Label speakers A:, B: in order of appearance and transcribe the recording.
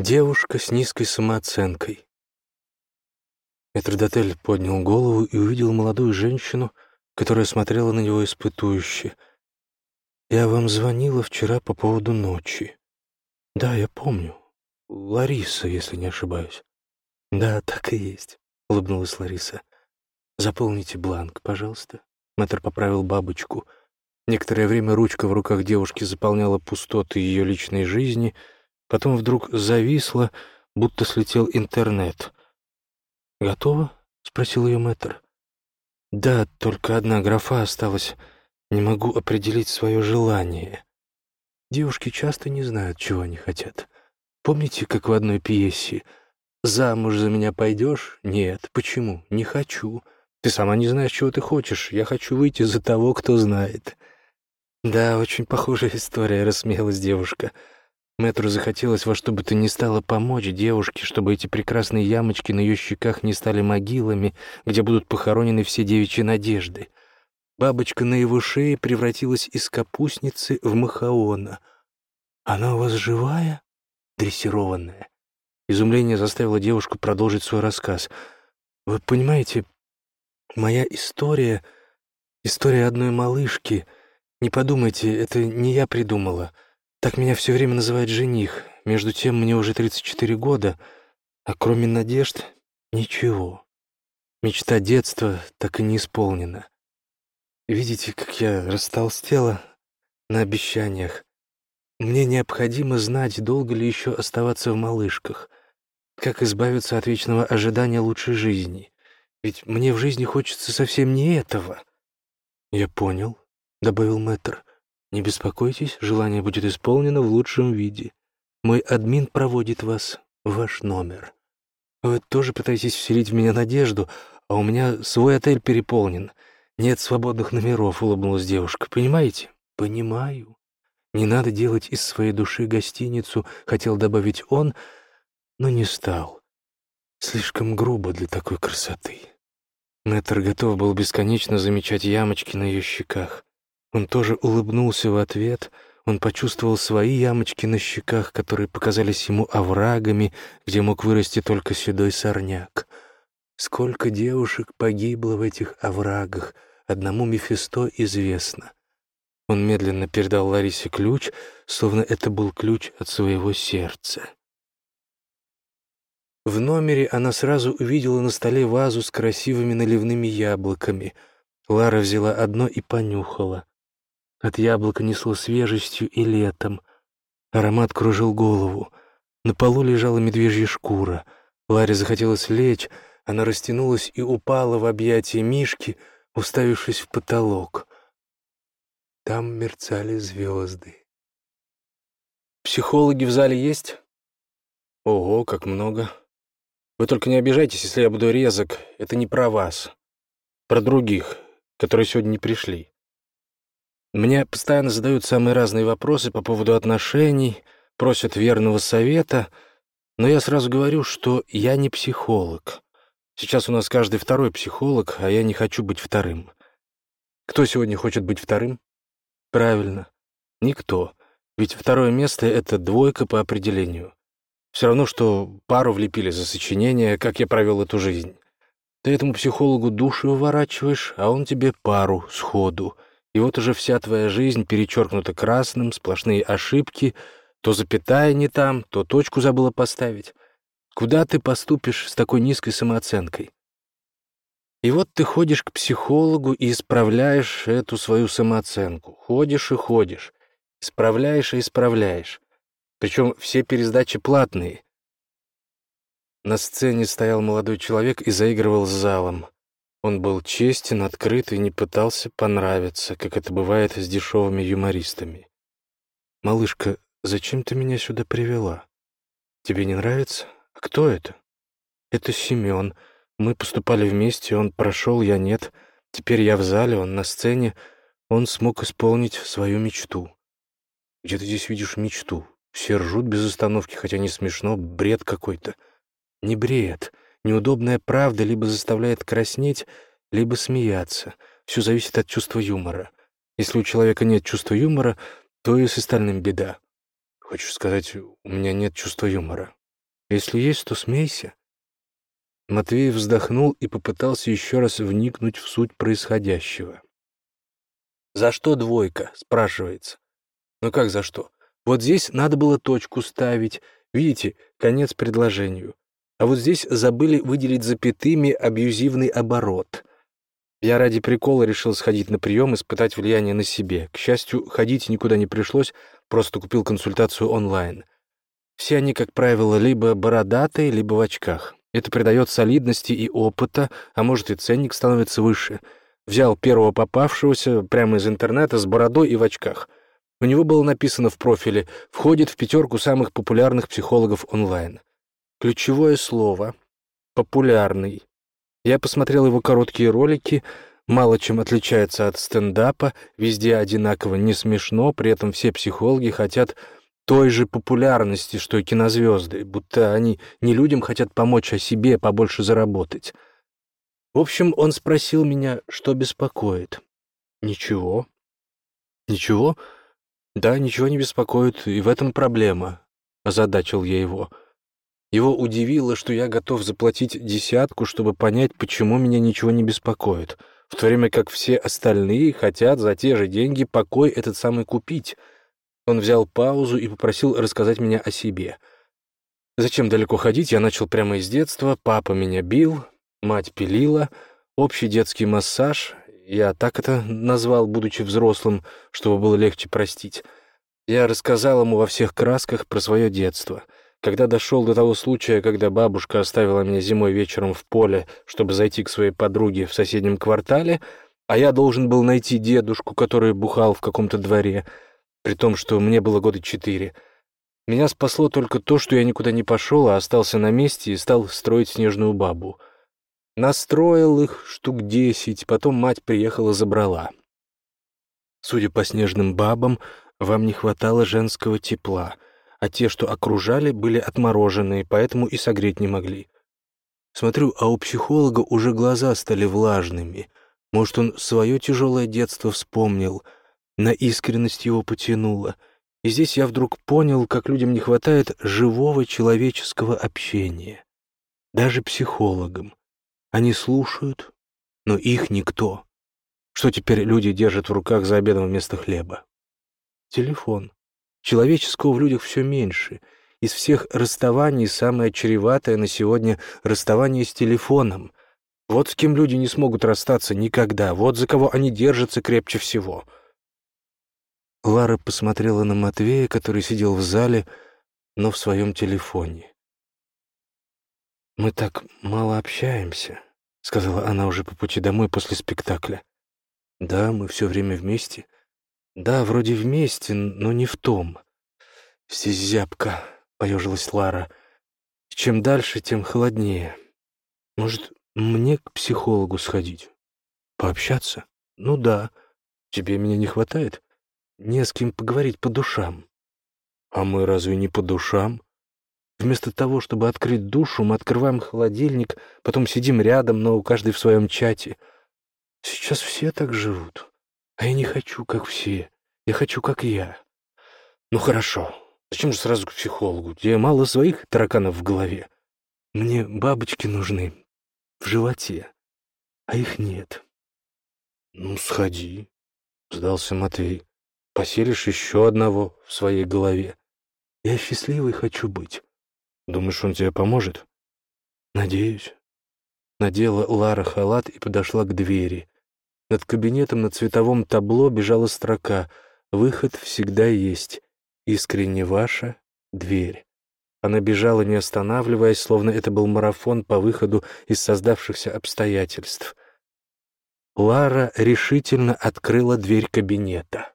A: Девушка с низкой самооценкой. Метрдотель поднял голову и увидел молодую женщину, которая смотрела на него испытующе. «Я вам звонила вчера по поводу ночи». «Да, я помню. Лариса, если не ошибаюсь». «Да, так и есть», — улыбнулась Лариса. «Заполните бланк, пожалуйста». Мэтр поправил бабочку. Некоторое время ручка в руках девушки заполняла пустоты ее личной жизни — Потом вдруг зависло, будто слетел интернет. «Готово?» — спросил ее мэтр. «Да, только одна графа осталась. Не могу определить свое желание. Девушки часто не знают, чего они хотят. Помните, как в одной пьесе «Замуж за меня пойдешь?» «Нет». «Почему?» «Не хочу». «Ты сама не знаешь, чего ты хочешь. Я хочу выйти за того, кто знает». «Да, очень похожая история», — рассмеялась девушка. «Да». Мэтру захотелось во что бы то ни стало помочь девушке, чтобы эти прекрасные ямочки на ее щеках не стали могилами, где будут похоронены все девичьи надежды. Бабочка на его шее превратилась из капустницы в махаона. «Она у вас живая?» «Дрессированная». Изумление заставило девушку продолжить свой рассказ. «Вы понимаете, моя история — история одной малышки. Не подумайте, это не я придумала». Так меня все время называет жених. Между тем, мне уже 34 года, а кроме надежд — ничего. Мечта детства так и не исполнена. Видите, как я растолстела на обещаниях. Мне необходимо знать, долго ли еще оставаться в малышках, как избавиться от вечного ожидания лучшей жизни. Ведь мне в жизни хочется совсем не этого. «Я понял», — добавил мэтр. Не беспокойтесь, желание будет исполнено в лучшем виде. Мой админ проводит вас в ваш номер. Вы тоже пытаетесь вселить в меня надежду, а у меня свой отель переполнен. Нет свободных номеров, улыбнулась девушка. Понимаете? Понимаю. Не надо делать из своей души гостиницу, хотел добавить он, но не стал. Слишком грубо для такой красоты. Мэтр готов был бесконечно замечать ямочки на ее щеках. Он тоже улыбнулся в ответ, он почувствовал свои ямочки на щеках, которые показались ему оврагами, где мог вырасти только седой сорняк. Сколько девушек погибло в этих оврагах, одному Мефисто известно. Он медленно передал Ларисе ключ, словно это был ключ от своего сердца. В номере она сразу увидела на столе вазу с красивыми наливными яблоками. Лара взяла одно и понюхала. От яблока несло свежестью и летом. Аромат кружил голову. На полу лежала медвежья шкура. Ларе захотелось лечь, она растянулась и упала в объятия Мишки, уставившись в потолок. Там мерцали звезды. «Психологи в зале есть?» «Ого, как много. Вы только не обижайтесь, если я буду резок. Это не про вас. Про других, которые сегодня не пришли. Мне постоянно задают самые разные вопросы по поводу отношений, просят верного совета, но я сразу говорю, что я не психолог. Сейчас у нас каждый второй психолог, а я не хочу быть вторым. Кто сегодня хочет быть вторым? Правильно, никто. Ведь второе место — это двойка по определению. Все равно, что пару влепили за сочинение, как я провел эту жизнь. Ты этому психологу душу выворачиваешь, а он тебе пару сходу — и вот уже вся твоя жизнь перечеркнута красным, сплошные ошибки, то запятая не там, то точку забыла поставить. Куда ты поступишь с такой низкой самооценкой? И вот ты ходишь к психологу и исправляешь эту свою самооценку. Ходишь и ходишь, исправляешь и исправляешь. Причем все пересдачи платные. На сцене стоял молодой человек и заигрывал с залом. Он был честен, открыт и не пытался понравиться, как это бывает с дешевыми юмористами. «Малышка, зачем ты меня сюда привела? Тебе не нравится? А кто это?» «Это Семен. Мы поступали вместе, он прошел, я нет. Теперь я в зале, он на сцене. Он смог исполнить свою мечту». «Где ты здесь видишь мечту? Все ржут без остановки, хотя не смешно, бред какой-то». «Не бред. Неудобная правда либо заставляет краснеть, либо смеяться. Все зависит от чувства юмора. Если у человека нет чувства юмора, то и с остальным беда. Хочу сказать, у меня нет чувства юмора. Если есть, то смейся». Матвей вздохнул и попытался еще раз вникнуть в суть происходящего. «За что двойка?» — спрашивается. «Ну как за что? Вот здесь надо было точку ставить. Видите, конец предложению. А вот здесь забыли выделить запятыми абьюзивный оборот. Я ради прикола решил сходить на прием, испытать влияние на себе. К счастью, ходить никуда не пришлось, просто купил консультацию онлайн. Все они, как правило, либо бородатые, либо в очках. Это придает солидности и опыта, а может и ценник становится выше. Взял первого попавшегося прямо из интернета с бородой и в очках. У него было написано в профиле «Входит в пятерку самых популярных психологов онлайн». Ключевое слово «популярный». Я посмотрел его короткие ролики, мало чем отличается от стендапа, везде одинаково не смешно, при этом все психологи хотят той же популярности, что и кинозвезды, будто они не людям хотят помочь, а себе побольше заработать. В общем, он спросил меня, что беспокоит. «Ничего». «Ничего?» «Да, ничего не беспокоит, и в этом проблема», — озадачил я его. Его удивило, что я готов заплатить десятку, чтобы понять, почему меня ничего не беспокоит, в то время как все остальные хотят за те же деньги покой этот самый купить — он взял паузу и попросил рассказать меня о себе. Зачем далеко ходить, я начал прямо из детства. Папа меня бил, мать пилила, общий детский массаж. Я так это назвал, будучи взрослым, чтобы было легче простить. Я рассказал ему во всех красках про свое детство. Когда дошел до того случая, когда бабушка оставила меня зимой вечером в поле, чтобы зайти к своей подруге в соседнем квартале, а я должен был найти дедушку, который бухал в каком-то дворе — при том, что мне было года четыре. Меня спасло только то, что я никуда не пошел, а остался на месте и стал строить снежную бабу. Настроил их штук десять, потом мать приехала забрала. Судя по снежным бабам, вам не хватало женского тепла, а те, что окружали, были отмороженные, поэтому и согреть не могли. Смотрю, а у психолога уже глаза стали влажными. Может, он свое тяжелое детство вспомнил — на искренность его потянуло. И здесь я вдруг понял, как людям не хватает живого человеческого общения. Даже психологам. Они слушают, но их никто. Что теперь люди держат в руках за обедом вместо хлеба? Телефон. Человеческого в людях все меньше. Из всех расставаний самое чреватое на сегодня расставание с телефоном. Вот с кем люди не смогут расстаться никогда, вот за кого они держатся крепче всего — Лара посмотрела на Матвея, который сидел в зале, но в своем телефоне. «Мы так мало общаемся», — сказала она уже по пути домой после спектакля. «Да, мы все время вместе. Да, вроде вместе, но не в том. Здесь зябко», — поежилась Лара. «Чем дальше, тем холоднее. Может, мне к психологу сходить? Пообщаться? Ну да. Тебе меня не хватает?» Не с кем поговорить по душам. А мы разве не по душам? Вместо того, чтобы открыть душу, мы открываем холодильник, потом сидим рядом, но у каждой в своем чате. Сейчас все так живут. А я не хочу, как все. Я хочу, как я. Ну хорошо. Зачем же сразу к психологу? Тебе мало своих тараканов в голове. Мне бабочки нужны в животе, а их нет. Ну, сходи, сдался Матвей поселишь еще одного в своей голове. Я счастливый хочу быть. Думаешь, он тебе поможет? Надеюсь. Надела Лара халат и подошла к двери. Над кабинетом на цветовом табло бежала строка «Выход всегда есть. Искренне ваша. Дверь». Она бежала, не останавливаясь, словно это был марафон по выходу из создавшихся обстоятельств. Лара решительно открыла дверь кабинета.